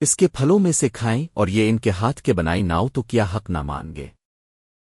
اس کے پھلوں میں سے کھائیں اور یہ ان کے ہاتھ کے بنائی ناؤ تو کیا حق نہ مان گے